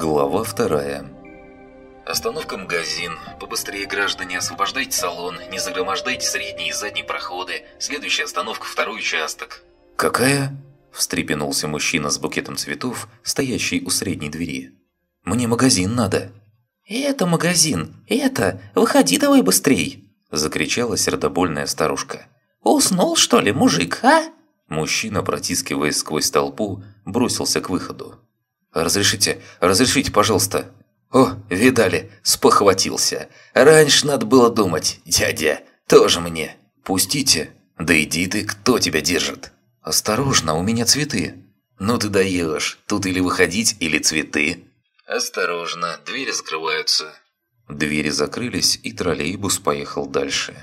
Глава вторая. Остановка магазин. Побыстрее, граждане, освобождайте салон, не загромождайте средние и задние проходы. Следующая остановка – второй участок. «Какая?» – встрепенулся мужчина с букетом цветов, стоящий у средней двери. «Мне магазин надо». «Это магазин! Это! Выходи давай быстрей!» – закричала сердобольная старушка. «Уснул, что ли, мужик, а?» Мужчина, протискиваясь сквозь толпу, бросился к выходу. «Разрешите, разрешите, пожалуйста!» «О, видали, спохватился. Раньше надо было думать, дядя, тоже мне. Пустите. Да иди ты, кто тебя держит?» «Осторожно, у меня цветы». «Ну ты даешь, тут или выходить, или цветы». «Осторожно, двери закрываются». Двери закрылись, и троллейбус поехал дальше.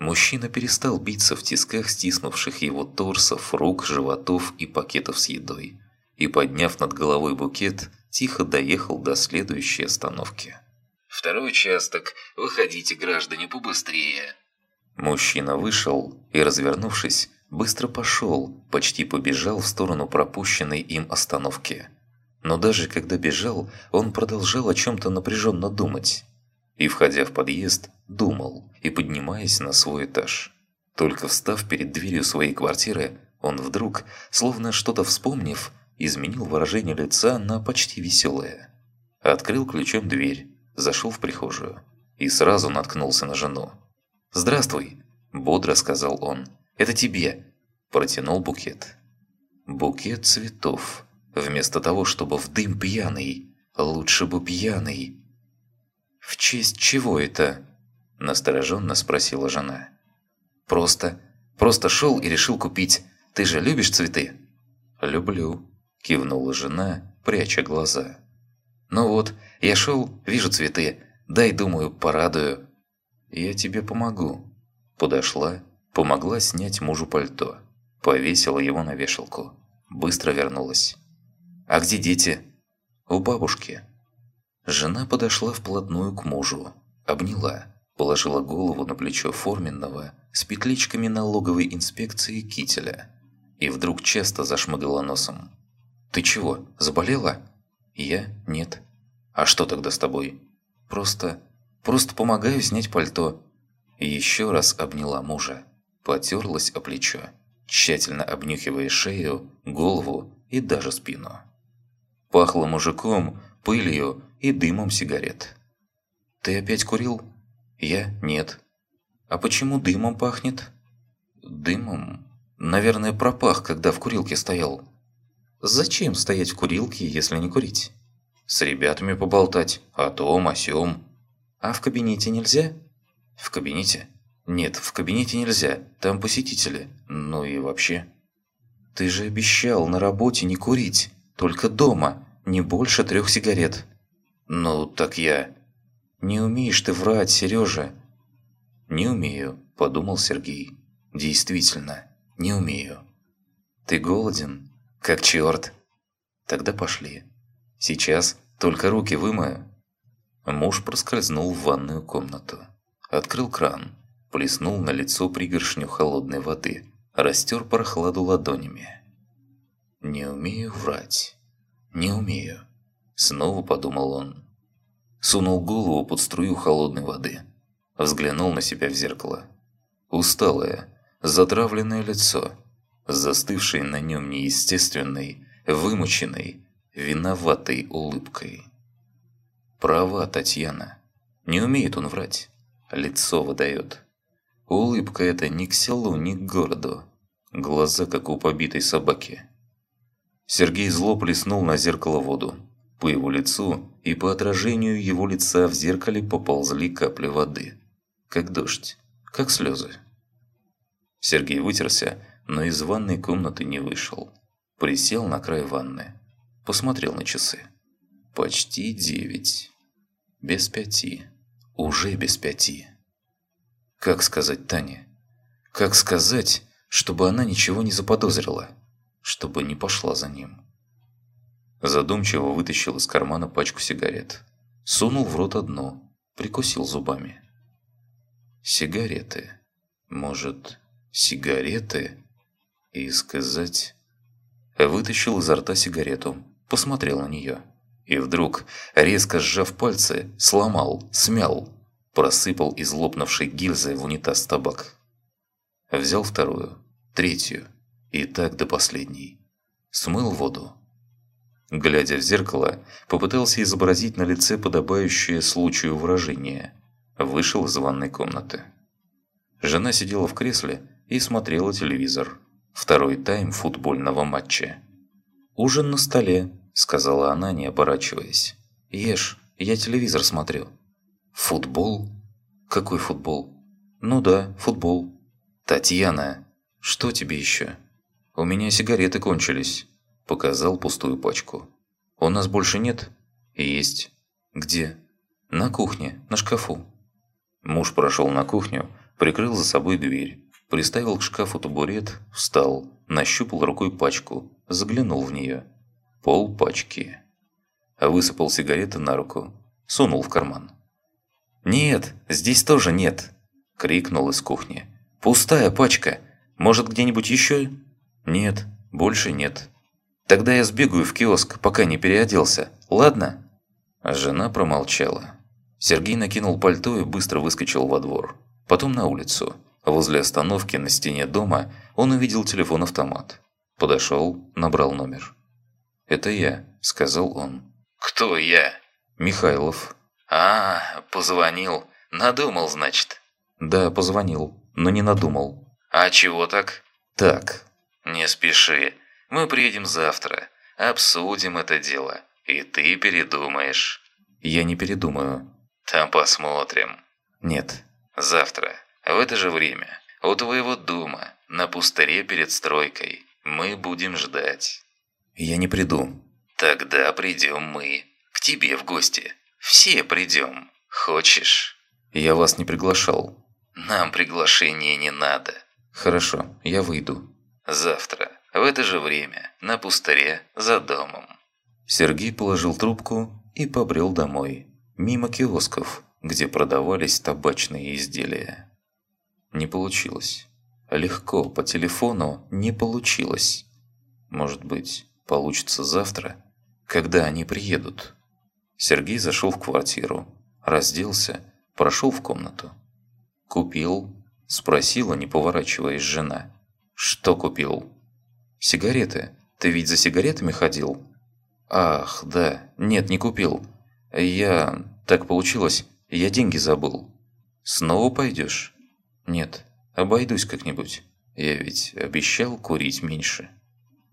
Мужчина перестал биться в тисках стиснувших его торсов, рук, животов и пакетов с едой. И, подняв над головой букет, тихо доехал до следующей остановки. «Второй участок. Выходите, граждане, побыстрее». Мужчина вышел и, развернувшись, быстро пошел, почти побежал в сторону пропущенной им остановки. Но даже когда бежал, он продолжал о чем-то напряженно думать. И, входя в подъезд, думал и поднимаясь на свой этаж. Только встав перед дверью своей квартиры, он вдруг, словно что-то вспомнив, изменил выражение лица на почти веселое. Открыл ключом дверь, зашел в прихожую и сразу наткнулся на жену. «Здравствуй!» – бодро сказал он. «Это тебе!» – протянул букет. Букет цветов. Вместо того, чтобы в дым пьяный, лучше бы пьяный. «В честь чего это?» – настороженно спросила жена. «Просто, просто шел и решил купить. Ты же любишь цветы?» «Люблю», – кивнула жена, пряча глаза. «Ну вот, я шел, вижу цветы. Дай, думаю, порадую». «Я тебе помогу». Подошла, помогла снять мужу пальто. Повесила его на вешалку. Быстро вернулась. «А где дети?» «У бабушки», Жена подошла вплотную к мужу, обняла, положила голову на плечо форменного с петличками налоговой инспекции кителя и вдруг часто зашмыгала носом. «Ты чего, заболела?» «Я? Нет». «А что тогда с тобой?» «Просто... просто помогаю снять пальто». Еще раз обняла мужа, потерлась о плечо, тщательно обнюхивая шею, голову и даже спину. Пахло мужиком, пылью и дымом сигарет. «Ты опять курил?» «Я? Нет». «А почему дымом пахнет?» «Дымом?» «Наверное, пропах, когда в курилке стоял». «Зачем стоять в курилке, если не курить?» «С ребятами поболтать, о том, о сём». «А в кабинете нельзя?» «В кабинете?» «Нет, в кабинете нельзя, там посетители, ну и вообще». «Ты же обещал на работе не курить, только дома, не больше трех сигарет». «Ну, так я...» «Не умеешь ты врать, Сережа!» «Не умею», – подумал Сергей. «Действительно, не умею». «Ты голоден? Как черт!» «Тогда пошли. Сейчас только руки вымою». Муж проскользнул в ванную комнату. Открыл кран, плеснул на лицо пригоршню холодной воды, растер прохладу ладонями. «Не умею врать. Не умею». Снова подумал он. Сунул голову под струю холодной воды. Взглянул на себя в зеркало. Усталое, затравленное лицо, застывшее на нем неестественной, вымученной, виноватой улыбкой. Права Татьяна. Не умеет он врать. Лицо выдает. Улыбка эта ни к селу, ни к городу. Глаза, как у побитой собаки. Сергей зло плеснул на зеркало воду. По его лицу и по отражению его лица в зеркале поползли капли воды. Как дождь, как слезы. Сергей вытерся, но из ванной комнаты не вышел. Присел на край ванны. Посмотрел на часы. Почти девять. Без пяти. Уже без пяти. Как сказать Тане? Как сказать, чтобы она ничего не заподозрила? Чтобы не пошла за ним? Задумчиво вытащил из кармана пачку сигарет. Сунул в рот одну, прикусил зубами. Сигареты. Может, сигареты? И сказать... Вытащил изо рта сигарету, посмотрел на нее. И вдруг, резко сжав пальцы, сломал, смял, просыпал из лопнувшей гильзы в унитаз табак. Взял вторую, третью и так до последней. Смыл воду. Глядя в зеркало, попытался изобразить на лице подобающее случаю выражение. Вышел из ванной комнаты. Жена сидела в кресле и смотрела телевизор. Второй тайм футбольного матча. «Ужин на столе», – сказала она, не оборачиваясь. «Ешь, я телевизор смотрю». «Футбол? Какой футбол?» «Ну да, футбол». «Татьяна, что тебе еще?» «У меня сигареты кончились», – показал пустую пачку. «У нас больше нет?» «Есть». «Где?» «На кухне, на шкафу». Муж прошел на кухню, прикрыл за собой дверь, приставил к шкафу табурет, встал, нащупал рукой пачку, заглянул в нее. Пол пачки. Высыпал сигареты на руку, сунул в карман. «Нет, здесь тоже нет!» – крикнул из кухни. «Пустая пачка! Может, где-нибудь еще?» «Нет, больше нет». «Тогда я сбегаю в киоск, пока не переоделся, ладно?» Жена промолчала. Сергей накинул пальто и быстро выскочил во двор. Потом на улицу. Возле остановки на стене дома он увидел телефон-автомат. Подошел, набрал номер. «Это я», — сказал он. «Кто я?» «Михайлов». «А, позвонил. Надумал, значит?» «Да, позвонил, но не надумал». «А чего так?» «Так». «Не спеши. Мы приедем завтра. Обсудим это дело. И ты передумаешь». «Я не передумаю». «Там посмотрим». «Нет». «Завтра. В это же время. У твоего дома. На пустыре перед стройкой. Мы будем ждать». «Я не приду». «Тогда придем мы. К тебе в гости. Все придем. Хочешь?» «Я вас не приглашал». «Нам приглашения не надо». «Хорошо, я выйду». «Завтра. В это же время. На пустыре. За домом». Сергей положил трубку и побрел домой. Мимо киосков, где продавались табачные изделия. Не получилось. Легко по телефону не получилось. Может быть, получится завтра, когда они приедут. Сергей зашел в квартиру, разделся, прошел в комнату. «Купил?» – спросила, не поворачиваясь жена. «Что купил?» «Сигареты. Ты ведь за сигаретами ходил?» «Ах, да. Нет, не купил. Я... Так получилось, я деньги забыл». «Снова пойдешь?» «Нет, обойдусь как-нибудь. Я ведь обещал курить меньше».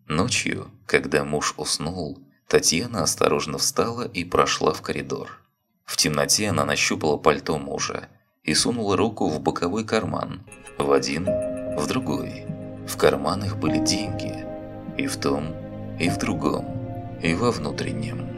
Ночью, когда муж уснул, Татьяна осторожно встала и прошла в коридор. В темноте она нащупала пальто мужа и сунула руку в боковой карман, в один, в другой. В карманах были деньги, и в том, и в другом, и во внутреннем.